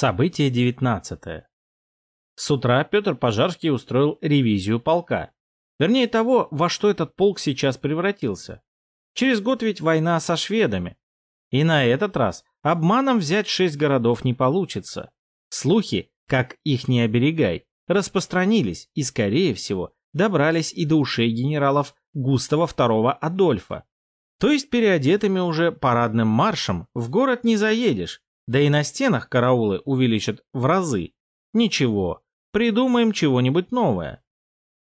Событие 19. С утра Петр Пожарский устроил ревизию полка. Вернее того, во что этот полк сейчас превратился. Через год ведь война со шведами. И на этот раз обманом взять шесть городов не получится. Слухи, как их не оберегай, распространились и, скорее всего, добрались и до ушей генералов Густава II Адольфа. То есть переодетыми уже парадным маршем в город не заедешь, да и на стенах караулы увеличат в разы. Ничего, придумаем чего-нибудь новое.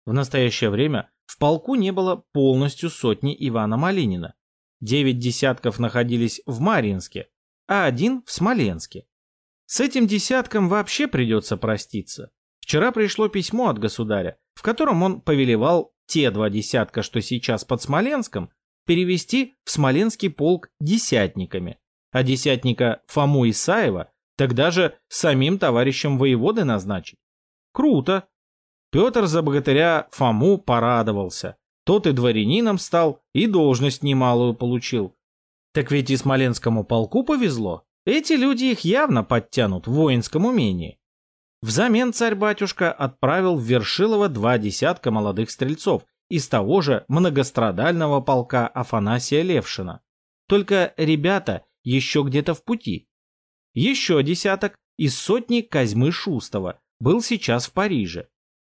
В настоящее время в полку не было полностью сотни Ивана Малинина. Девять десятков находились в Марьинске, а один в Смоленске. С этим десятком вообще придется проститься. Вчера пришло письмо от государя, в котором он повелевал те два десятка, что сейчас под Смоленском, перевести в Смоленский полк десятниками, а десятника Фому Исаева тогда же самим товарищем воеводы назначить. Круто. Петр за богатыря Фому порадовался. Тот и дворянином стал, и должность немалую получил. Так ведь и Смоленскому полку повезло. Эти люди их явно подтянут в воинском умении. Взамен царь-батюшка отправил в Вершилово два десятка молодых стрельцов из того же многострадального полка Афанасия Левшина. Только ребята еще где-то в пути. Еще десяток из сотни Козьмы Шустова был сейчас в Париже.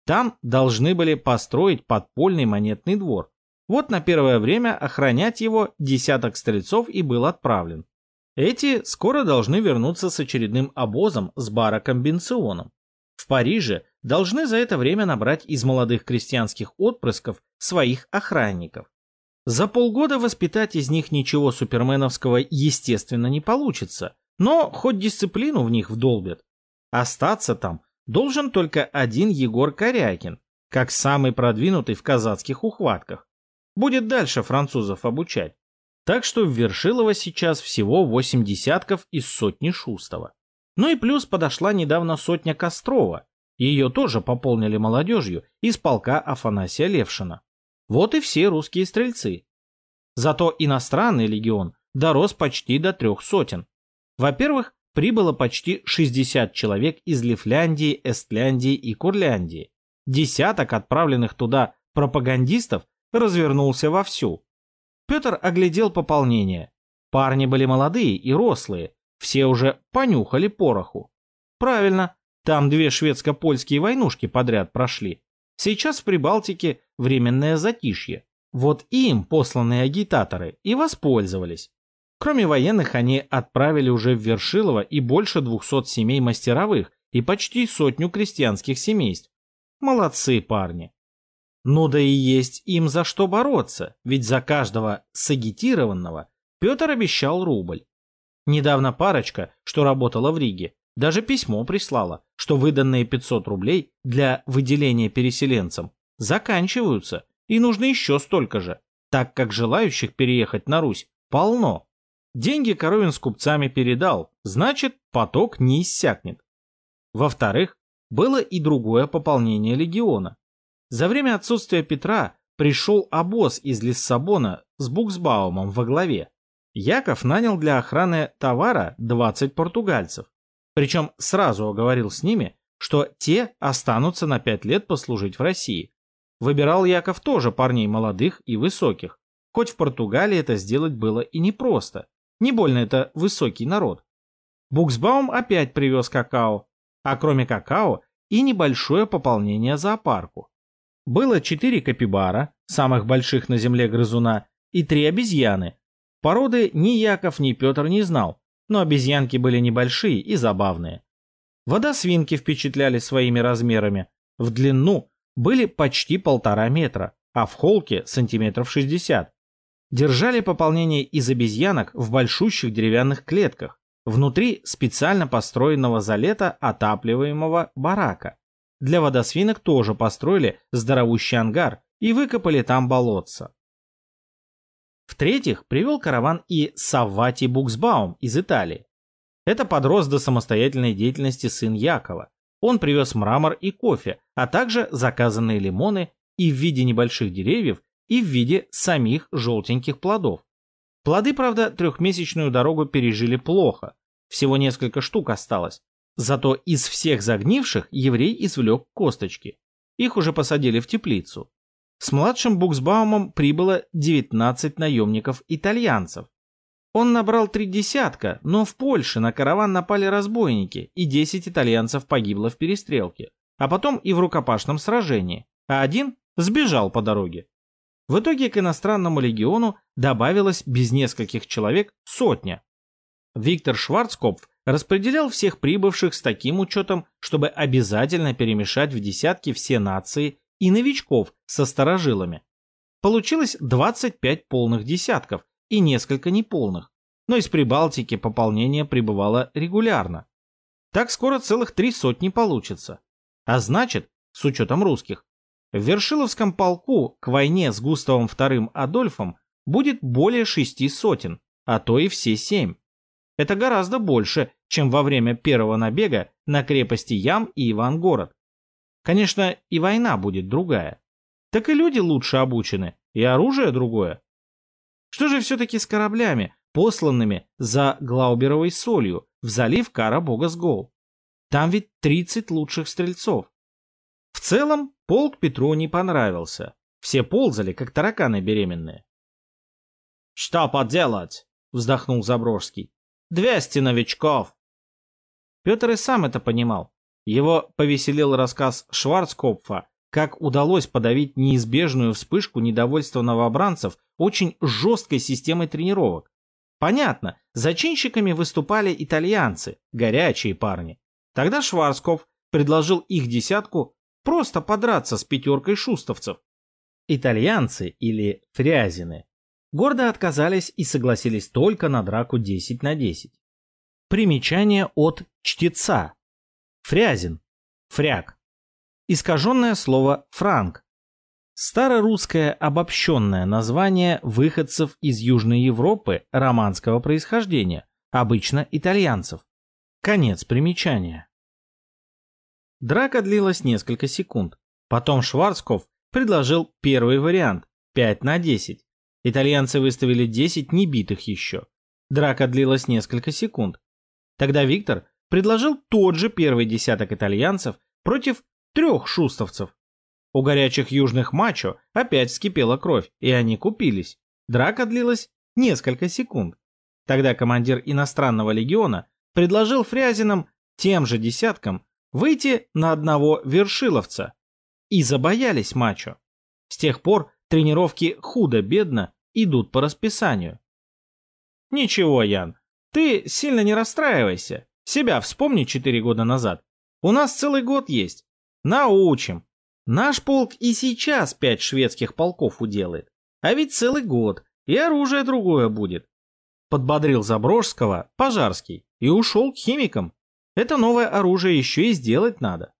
Там должны были построить подпольный монетный двор. Вот на первое время охранять его десяток стрельцов и был отправлен. Эти скоро должны вернуться с очередным обозом с барокомбинционом. В Париже должны за это время набрать из молодых крестьянских отпрысков своих охранников. За полгода воспитать из них ничего суперменовского естественно не получится, но хоть дисциплину в них вдолбят. Остаться там должен только один Егор Корякин, как самый продвинутый в казацких ухватках. Будет дальше французов обучать. Так что в Вершилово сейчас всего восемь десятков из сотни Шустова. Ну и плюс подошла недавно сотня Кострова. Ее тоже пополнили молодежью из полка Афанасия Левшина. Вот и все русские стрельцы. Зато иностранный легион дорос почти до трех сотен. Во-первых, прибыло почти 60 человек из Лифляндии, Эстляндии и Курляндии. Десяток отправленных туда пропагандистов развернулся вовсю. Петр оглядел пополнение. Парни были молодые и рослые, все уже понюхали пороху. Правильно, там две шведско-польские войнушки подряд прошли. Сейчас в Прибалтике временное затишье. Вот им посланные агитаторы и воспользовались. Кроме военных, они отправили уже в Вершилово и больше 200 семей мастеровых и почти сотню крестьянских семейств. Молодцы парни. Ну да и есть им за что бороться, ведь за каждого сагитированного Петр обещал рубль. Недавно парочка, что работала в Риге, даже письмо прислала, что выданные 500 рублей для выделения переселенцам заканчиваются, и нужно еще столько же, так как желающих переехать на Русь полно. Деньги Коровин с купцами передал, значит, поток не иссякнет. Во-вторых, было и другое пополнение легиона. За время отсутствия Петра пришел обоз из Лиссабона с Буксбаумом во главе. Яков нанял для охраны товара 20 португальцев. Причем сразу оговорил с ними, что те останутся на пять лет послужить в России. Выбирал Яков тоже парней молодых и высоких, хоть в Португалии это сделать было и непросто. Не больно это высокий народ. Буксбаум опять привез какао, а кроме какао и небольшое пополнение зоопарку. Было четыре капибара, самых больших на земле грызуна, и три обезьяны. Породы ни Яков, ни Петр не знал, но обезьянки были небольшие и забавные. Водосвинки впечатляли своими размерами. В длину были почти полтора метра, а в холке сантиметров 60. Держали пополнение из обезьянок в большущих деревянных клетках, внутри специально построенного за лето отапливаемого барака. Для водосвинок тоже построили здоровущий ангар и выкопали там болотца. В-третьих, привел караван и Саввати Буксбаум из Италии. Это подрос до самостоятельной деятельности сын Якова. Он привез мрамор и кофе, а также заказанные лимоны и в виде небольших деревьев, и в виде самих желтеньких плодов. Плоды, правда, трехмесячную дорогу пережили плохо. Всего несколько штук осталось. Зато из всех загнивших еврей извлек косточки. Их уже посадили в теплицу. С младшим Буксбаумом прибыло 19 наемников-итальянцев. Он набрал три десятка, но в Польше на караван напали разбойники, и 10 итальянцев погибло в перестрелке, а потом и в рукопашном сражении, а один сбежал по дороге. В итоге к иностранному легиону добавилось без нескольких человек сотня. Виктор Шварцкопф распределял всех прибывших с таким учетом, чтобы обязательно перемешать в десятки все нации и новичков со старожилами. Получилось 25 полных десятков и несколько неполных, но из Прибалтики пополнение прибывало регулярно. Так скоро целых три сотни получится. А значит, с учетом русских, в Вершиловском полку к войне с Густавом II Адольфом будет более шести сотен, а то и все семь. Это гораздо больше, чем во время первого набега на крепости Ям и Ивангород. Конечно, и война будет другая. Так и люди лучше обучены, и оружие другое. Что же все-таки с кораблями, посланными за Глауберовой солью в залив Кара Бога Сгол? Там ведь 30 лучших стрельцов. В целом, полк Петру не понравился. Все ползали, как тараканы беременные. «Что поделать?» — вздохнул Заброжский. «Двести новичков!» Петр и сам это понимал. Его повеселил рассказ Шварцкопфа, как удалось подавить неизбежную вспышку недовольства новобранцев очень жесткой системой тренировок. Понятно, зачинщиками выступали итальянцы, горячие парни. Тогда Шварцкопф предложил их десятку просто подраться с пятеркой шустовцев. Итальянцы или фрязины гордо отказались и согласились только на драку 10 на 10. Примечание от чтеца. Фрязин. Фряг. Искаженное слово «франк». Старорусское обобщенное название выходцев из Южной Европы романского происхождения, обычно итальянцев. Конец примечания. Драка длилась несколько секунд. Потом Шварцков предложил первый вариант – 5 на 10. Итальянцы выставили 10 небитых еще. Драка длилась несколько секунд. Тогда Виктор предложил тот же первый десяток итальянцев против трех шустовцев. У горячих южных мачо опять вскипела кровь, и они купились. Драка длилась несколько секунд. Тогда командир иностранного легиона предложил Фрязинам тем же десяткам выйти на одного вершиловца. И забоялись мачо. С тех пор тренировки худо-бедно идут по расписанию. Ничего, Ян, ты сильно не расстраивайся. Себя вспомни четыре года назад. У нас целый год есть. Научим. Наш полк и сейчас пять шведских полков уделает. А ведь целый год, и оружие другое будет. Подбодрил Заброжского Пожарский и ушел к химикам. Это новое оружие еще и сделать надо.